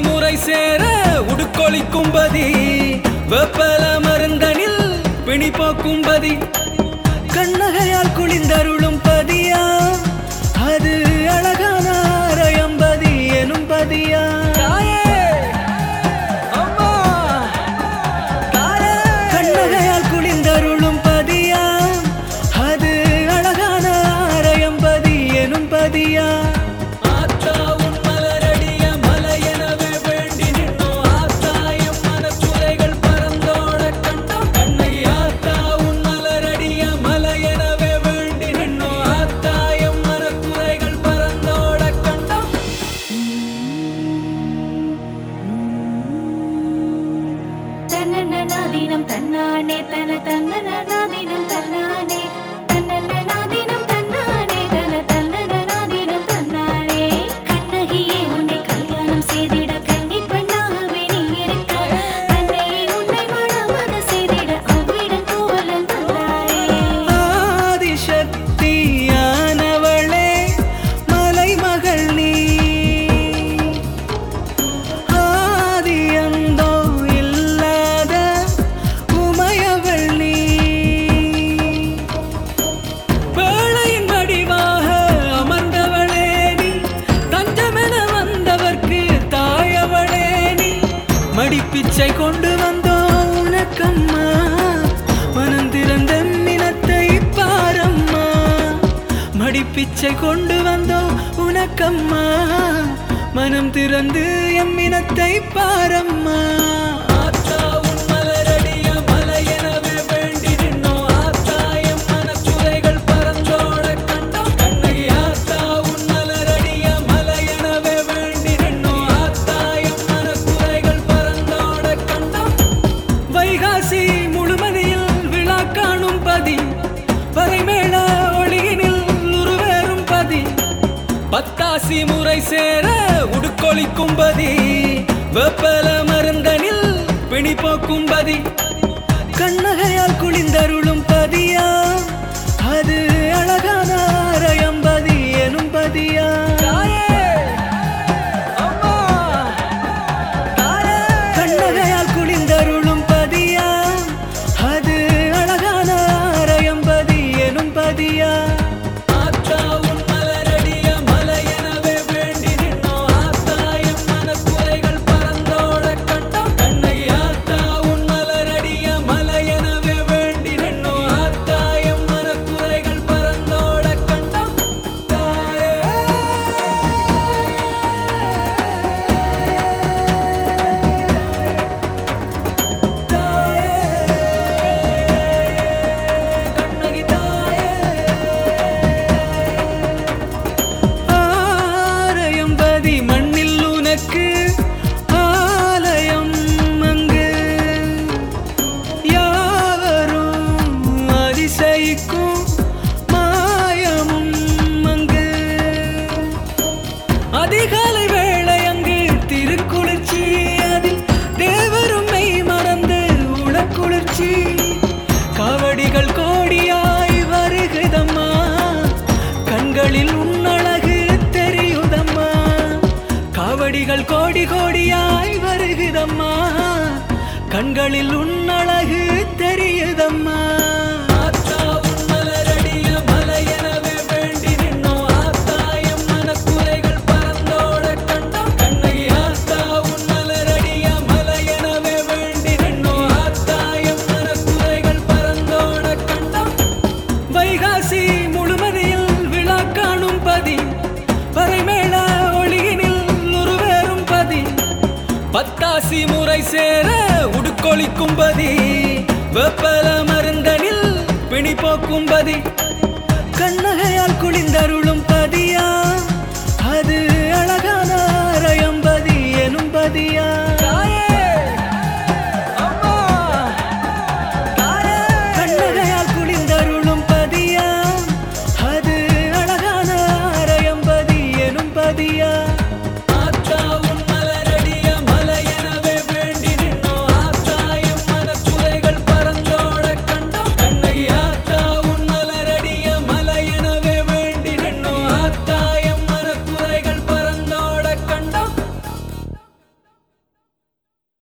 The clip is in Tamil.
முறை சேர உடுக்கொளிக்கும்பதி வெப்பல மருந்தனில் பிணி போக்கும்பதி தினம் தன்னானே தன தன்ன தினம் தன்னானே. பிச்சை கொண்டு வந்தோம் உனக்கம்மா. மனம் திறந்து எம்மினத்தை பாரம்மா. பத்தாசி முறை சேர உடுக்கொளி கும்பதி வெப்பல மருந்தனில் பிணி போக்கும்பதி கண்ணகையால் குளிந்தருளும் விழிகள் கோடியாய் வருகுதம்மா கண்களில் உன்னழகு தெரியுதம்மா. காவடிகள் கோடி கோடியாய் வருகுதம்மா கண்களில் உன்னழகு தெரியுதம்மா. ராசி முறை சேர உடுக்கொழிக்கும்பதி வெப்பல மருந்தனில் பிணி போக்கும்பதி. கண்ணகையால் குளிந்தருளும்